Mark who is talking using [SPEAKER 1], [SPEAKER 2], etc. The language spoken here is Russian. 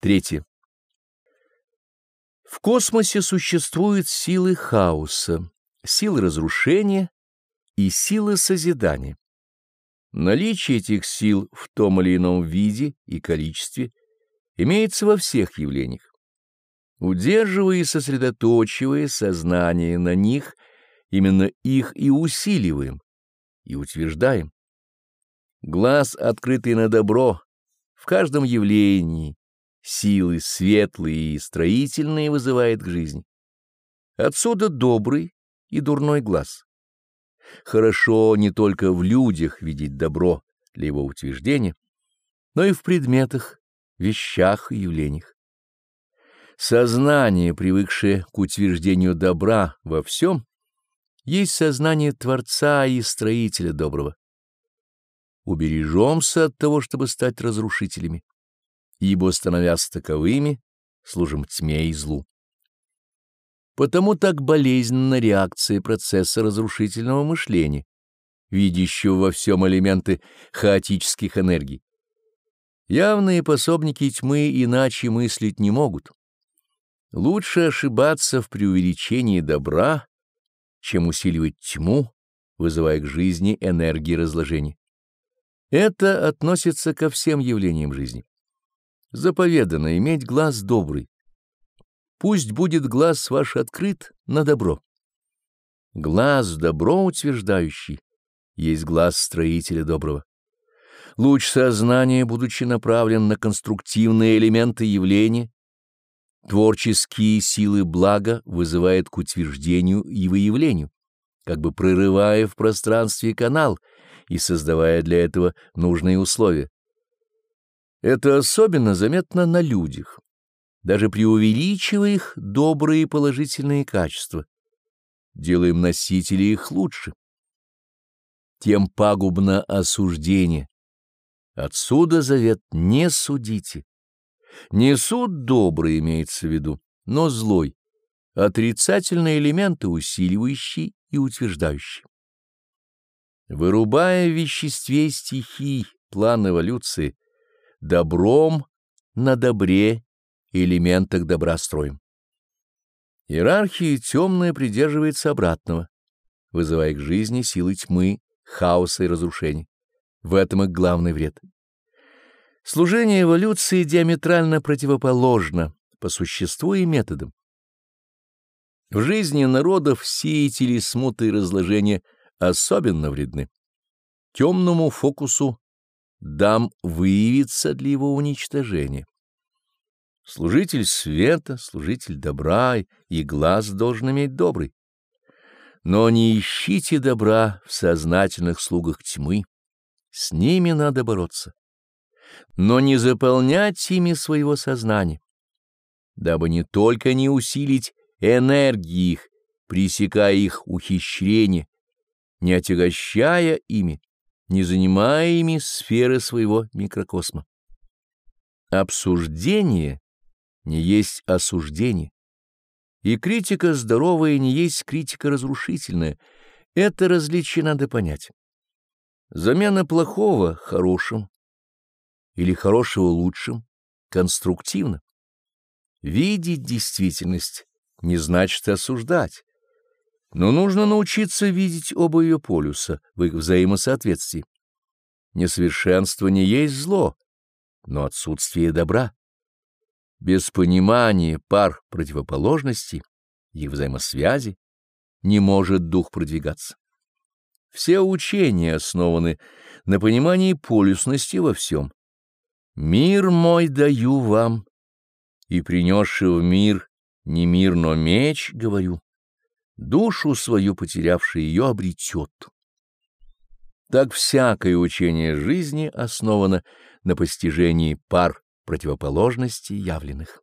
[SPEAKER 1] Третье. В космосе существуют силы хаоса, силы разрушения и силы созидания. Наличие этих сил в том или ином виде и количестве имеется во всех явлениях. Удерживая и сосредоточивая сознание на них, именно их и усиливаем, и утверждаем. Глаз, открытый на добро, в каждом явлении, силы светлые и строительные вызывает к жизни. Отсюда добрый и дурной глаз. Хорошо не только в людях видеть добро для его утверждения, но и в предметах, вещах и явлениях. Сознание, привыкшее к утверждению добра во всем, есть сознание Творца и Строителя доброго. Убережемся от того, чтобы стать разрушителями, ибо, становясь таковыми, служим тьме и злу. Потому так болезненна реакция процесса разрушительного мышления, видящего во всем элементы хаотических энергий. Явные пособники тьмы иначе мыслить не могут. Лучше ошибаться в преувеличении добра, чем усиливать тьму, вызывая к жизни энергии разложения. Это относится ко всем явлениям жизни. Заповедано иметь глаз добрый. Пусть будет глаз ваш открыт на добро. Глаз добро утверждающий есть глаз строителя доброго. Луч сознания, будучи направлен на конструктивные элементы явления, творческие силы блага вызывает к утверждению и выявлению, как бы прорывая в пространстве канал и создавая для этого нужные условия. Это особенно заметно на людях, даже преувеличивая их добрые и положительные качества, делаем носители их лучше. Тем пагубно осуждение. Отсюда завет «не судите». Не суд добрый имеется в виду, но злой, отрицательные элементы усиливающие и утверждающие. Вырубая в веществе стихий план эволюции, добром на добре элементах добра строим. Иерархия темная придерживается обратного, вызывая к жизни силы тьмы, хаоса и разрушения. В этом их главный вред. Служение эволюции диаметрально противоположно по существу и методам. В жизни народов сеятели смуты и разложения особенно вредны. Темному фокусу дам выявиться для его уничтожения. Служитель света, служитель добра и глаз должен иметь добрый. Но не ищите добра в сознательных слугах тьмы, с ними надо бороться. Но не заполнять ими своего сознания, дабы не только не усилить энергии их, пресекая их ухищрение, не отягощая ими, не занимая ими сферы своего микрокосма. Обсуждение не есть осуждение, и критика здоровая не есть критика разрушительная. Это различие надо понять. Замена плохого хорошим или хорошего лучшим конструктивно. Видеть действительность не значит осуждать. Но нужно научиться видеть оба ее полюса в их взаимосоответствии. Несовершенство не есть зло, но отсутствие добра. Без понимания пар противоположностей и взаимосвязи не может дух продвигаться. Все учения основаны на понимании полюсности во всем. «Мир мой даю вам, и принесший в мир не мир, но меч, говорю» душу свою потерявший ее обретет. Так всякое учение жизни основано на постижении пар противоположностей явленных.